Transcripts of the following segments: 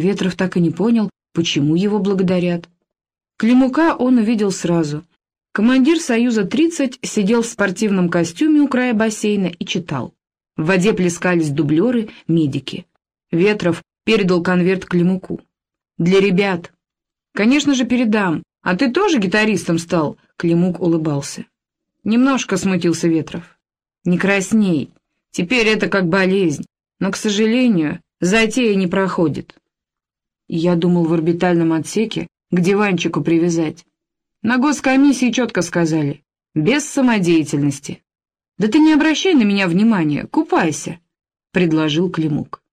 Ветров так и не понял, почему его благодарят. Климука он увидел сразу. Командир «Союза-30» сидел в спортивном костюме у края бассейна и читал. В воде плескались дублеры, медики. Ветров передал конверт Климуку. «Для ребят». «Конечно же, передам. А ты тоже гитаристом стал?» Климук улыбался. Немножко смутился Ветров. «Не красней. Теперь это как болезнь. Но, к сожалению, затея не проходит». Я думал в орбитальном отсеке, где Ванчику привязать. На госкомиссии четко сказали. Без самодеятельности. «Да ты не обращай на меня внимания, купайся», — предложил Климук.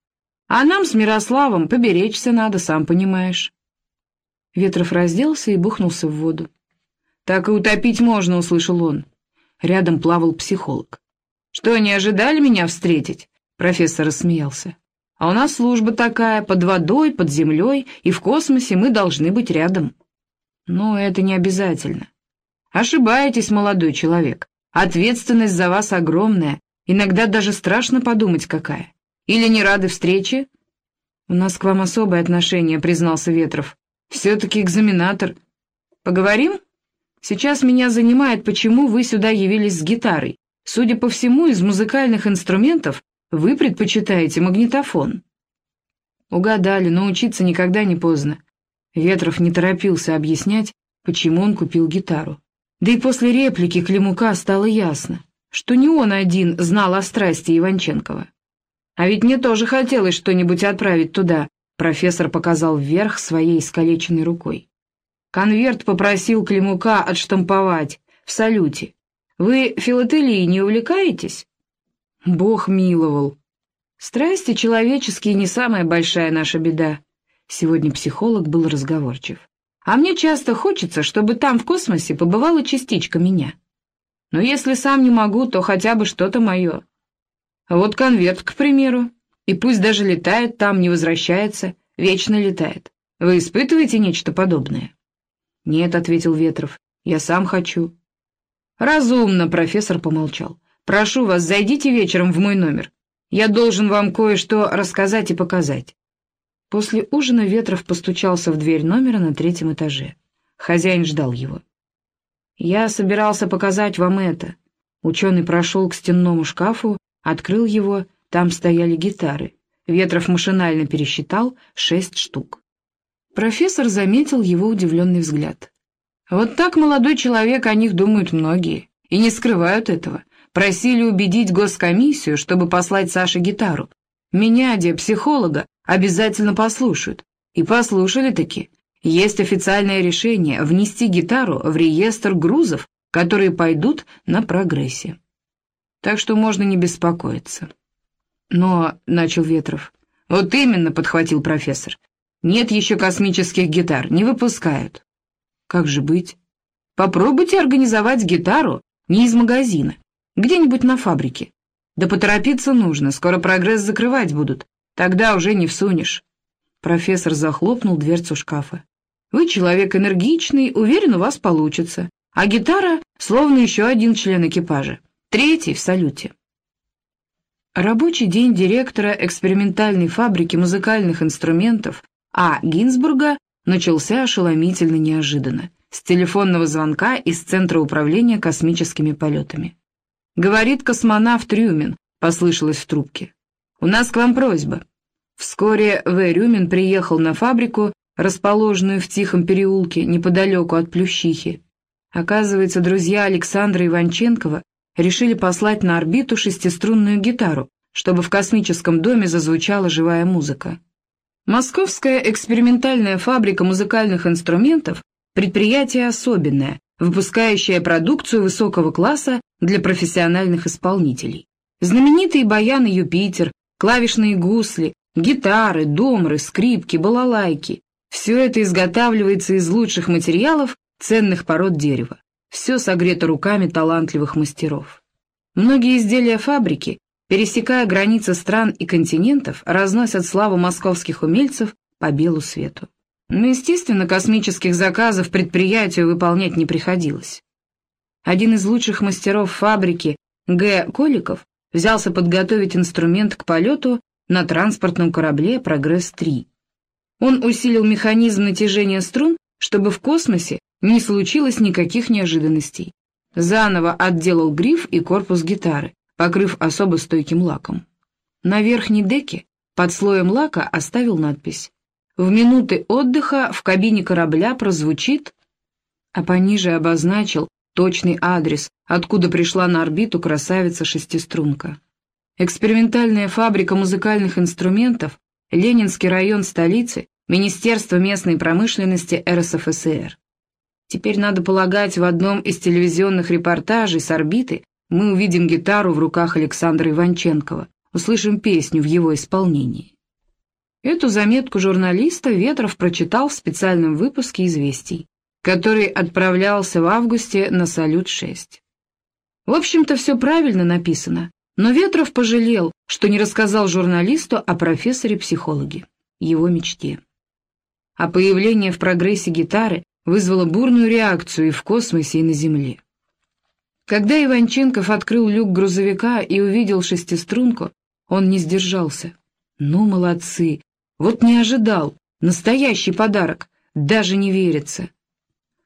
«А нам с Мирославом поберечься надо, сам понимаешь». Ветров разделся и бухнулся в воду. «Так и утопить можно», — услышал он. Рядом плавал психолог. «Что, не ожидали меня встретить?» Профессор рассмеялся. «А у нас служба такая, под водой, под землей, и в космосе мы должны быть рядом». «Но это не обязательно». «Ошибаетесь, молодой человек. Ответственность за вас огромная, иногда даже страшно подумать, какая. Или не рады встрече?» «У нас к вам особое отношение», — признался Ветров. «Все-таки экзаменатор. Поговорим?» Сейчас меня занимает, почему вы сюда явились с гитарой. Судя по всему, из музыкальных инструментов вы предпочитаете магнитофон. Угадали, но учиться никогда не поздно. Ветров не торопился объяснять, почему он купил гитару. Да и после реплики Климука стало ясно, что не он один знал о страсти Иванченкова. А ведь мне тоже хотелось что-нибудь отправить туда, профессор показал вверх своей искалеченной рукой. Конверт попросил Климука отштамповать в салюте. Вы филателией не увлекаетесь? Бог миловал. Страсти человеческие не самая большая наша беда. Сегодня психолог был разговорчив. А мне часто хочется, чтобы там в космосе побывала частичка меня. Но если сам не могу, то хотя бы что-то мое. Вот конверт, к примеру. И пусть даже летает там, не возвращается, вечно летает. Вы испытываете нечто подобное? «Нет», — ответил Ветров, — «я сам хочу». «Разумно», — профессор помолчал. «Прошу вас, зайдите вечером в мой номер. Я должен вам кое-что рассказать и показать». После ужина Ветров постучался в дверь номера на третьем этаже. Хозяин ждал его. «Я собирался показать вам это». Ученый прошел к стенному шкафу, открыл его, там стояли гитары. Ветров машинально пересчитал шесть штук. Профессор заметил его удивленный взгляд. «Вот так, молодой человек, о них думают многие, и не скрывают этого. Просили убедить госкомиссию, чтобы послать Саше гитару. Меня, де психолога, обязательно послушают. И послушали-таки. Есть официальное решение внести гитару в реестр грузов, которые пойдут на прогрессе. Так что можно не беспокоиться». «Но», — начал Ветров. «Вот именно», — подхватил профессор. Нет еще космических гитар, не выпускают. Как же быть? Попробуйте организовать гитару не из магазина, где-нибудь на фабрике. Да поторопиться нужно, скоро прогресс закрывать будут, тогда уже не всунешь. Профессор захлопнул дверцу шкафа. Вы человек энергичный, уверен, у вас получится. А гитара словно еще один член экипажа. Третий в салюте. Рабочий день директора экспериментальной фабрики музыкальных инструментов а Гинзбурга начался ошеломительно неожиданно, с телефонного звонка из Центра управления космическими полетами. «Говорит космонавт Рюмин», — послышалось в трубке. «У нас к вам просьба». Вскоре В. Рюмин приехал на фабрику, расположенную в тихом переулке неподалеку от Плющихи. Оказывается, друзья Александра Иванченкова решили послать на орбиту шестиструнную гитару, чтобы в космическом доме зазвучала живая музыка. Московская экспериментальная фабрика музыкальных инструментов – предприятие особенное, выпускающее продукцию высокого класса для профессиональных исполнителей. Знаменитые баяны «Юпитер», клавишные гусли, гитары, домры, скрипки, балалайки – все это изготавливается из лучших материалов ценных пород дерева. Все согрето руками талантливых мастеров. Многие изделия фабрики пересекая границы стран и континентов, разносят славу московских умельцев по белу свету. Но, естественно, космических заказов предприятию выполнять не приходилось. Один из лучших мастеров фабрики, Г. Коликов, взялся подготовить инструмент к полету на транспортном корабле «Прогресс-3». Он усилил механизм натяжения струн, чтобы в космосе не случилось никаких неожиданностей. Заново отделал гриф и корпус гитары, покрыв особо стойким лаком. На верхней деке под слоем лака оставил надпись. В минуты отдыха в кабине корабля прозвучит, а пониже обозначил точный адрес, откуда пришла на орбиту красавица-шестиструнка. Экспериментальная фабрика музыкальных инструментов, Ленинский район столицы, Министерство местной промышленности РСФСР. Теперь, надо полагать, в одном из телевизионных репортажей с орбиты мы увидим гитару в руках Александра Иванченкова, услышим песню в его исполнении. Эту заметку журналиста Ветров прочитал в специальном выпуске «Известий», который отправлялся в августе на «Салют-6». В общем-то, все правильно написано, но Ветров пожалел, что не рассказал журналисту о профессоре-психологе, его мечте. А появление в прогрессе гитары вызвало бурную реакцию и в космосе, и на Земле. Когда Иванченков открыл люк грузовика и увидел шестиструнку, он не сдержался. «Ну, молодцы! Вот не ожидал! Настоящий подарок! Даже не верится!»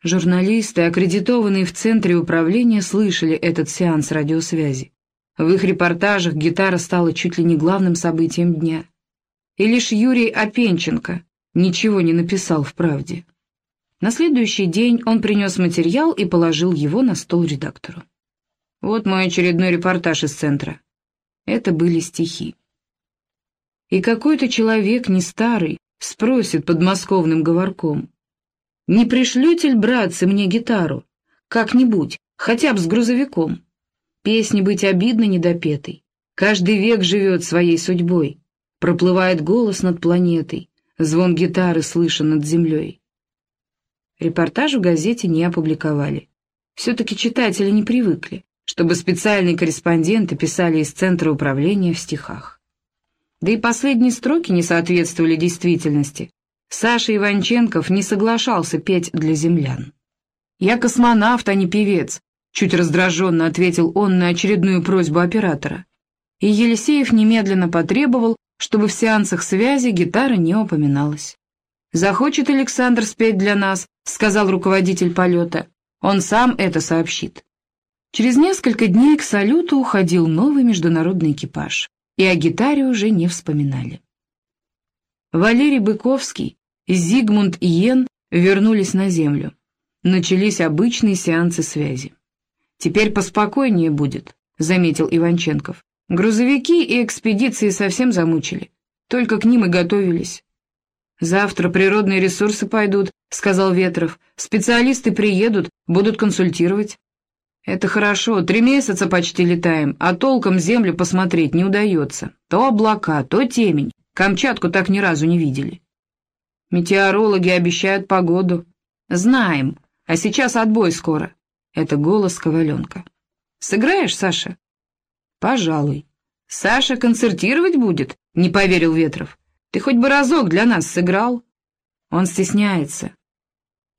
Журналисты, аккредитованные в Центре управления, слышали этот сеанс радиосвязи. В их репортажах гитара стала чуть ли не главным событием дня. И лишь Юрий Опенченко ничего не написал в «Правде». На следующий день он принес материал и положил его на стол редактору. Вот мой очередной репортаж из центра. Это были стихи. И какой-то человек не старый спросит подмосковным говорком. Не пришлете ли, братцы, мне гитару? Как-нибудь, хотя бы с грузовиком. Песни быть обидно недопетой. Каждый век живет своей судьбой. Проплывает голос над планетой. Звон гитары слышен над землей. Репортаж в газете не опубликовали. Все-таки читатели не привыкли, чтобы специальные корреспонденты писали из центра управления в стихах. Да и последние строки не соответствовали действительности. Саша Иванченков не соглашался петь для землян. «Я космонавт, а не певец», — чуть раздраженно ответил он на очередную просьбу оператора. И Елисеев немедленно потребовал, чтобы в сеансах связи гитара не упоминалась. «Захочет Александр спеть для нас», — сказал руководитель полета. «Он сам это сообщит». Через несколько дней к салюту уходил новый международный экипаж, и о гитаре уже не вспоминали. Валерий Быковский и Зигмунд Иен вернулись на Землю. Начались обычные сеансы связи. «Теперь поспокойнее будет», — заметил Иванченков. «Грузовики и экспедиции совсем замучили. Только к ним и готовились. «Завтра природные ресурсы пойдут», — сказал Ветров. «Специалисты приедут, будут консультировать». «Это хорошо, три месяца почти летаем, а толком землю посмотреть не удается. То облака, то темень. Камчатку так ни разу не видели». «Метеорологи обещают погоду». «Знаем, а сейчас отбой скоро». Это голос Коваленка. «Сыграешь, Саша?» «Пожалуй». «Саша концертировать будет?» — не поверил Ветров. Ты хоть бы разок для нас сыграл?» Он стесняется.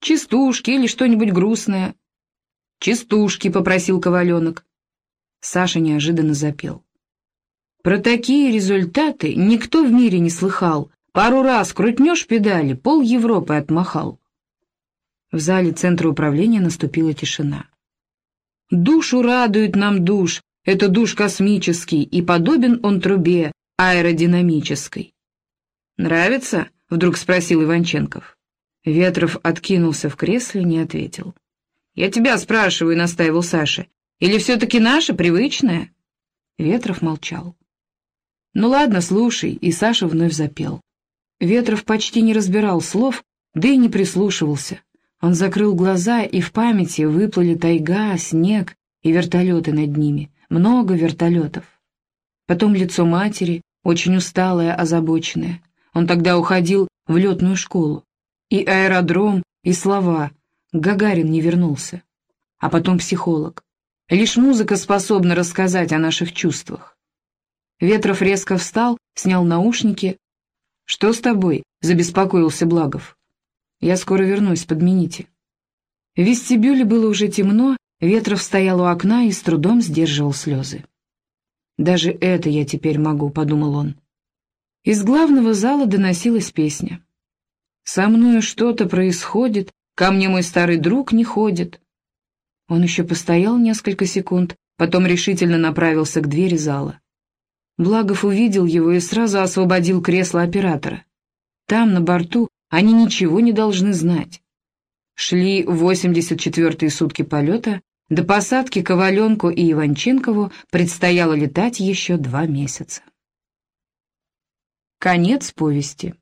«Частушки или что-нибудь грустное?» «Частушки», — попросил Коваленок. Саша неожиданно запел. «Про такие результаты никто в мире не слыхал. Пару раз крутнешь педали, пол Европы отмахал». В зале центра управления наступила тишина. «Душу радует нам душ, это душ космический, и подобен он трубе аэродинамической. «Нравится?» — вдруг спросил Иванченков. Ветров откинулся в кресле, не ответил. «Я тебя спрашиваю», — настаивал Саша. «Или все-таки наше, привычное?» Ветров молчал. «Ну ладно, слушай», — и Саша вновь запел. Ветров почти не разбирал слов, да и не прислушивался. Он закрыл глаза, и в памяти выплыли тайга, снег и вертолеты над ними. Много вертолетов. Потом лицо матери, очень усталое, озабоченное. Он тогда уходил в летную школу. И аэродром, и слова. Гагарин не вернулся. А потом психолог. Лишь музыка способна рассказать о наших чувствах. Ветров резко встал, снял наушники. «Что с тобой?» — забеспокоился Благов. «Я скоро вернусь, подмените». В вестибюле было уже темно, Ветров стоял у окна и с трудом сдерживал слезы. «Даже это я теперь могу», — подумал он. Из главного зала доносилась песня. Со мной что-то происходит, ко мне мой старый друг не ходит. Он еще постоял несколько секунд, потом решительно направился к двери зала. Благов увидел его и сразу освободил кресло оператора. Там, на борту, они ничего не должны знать. Шли 84-е сутки полета, до посадки Коваленку и Иванченкову предстояло летать еще два месяца. Конец повести.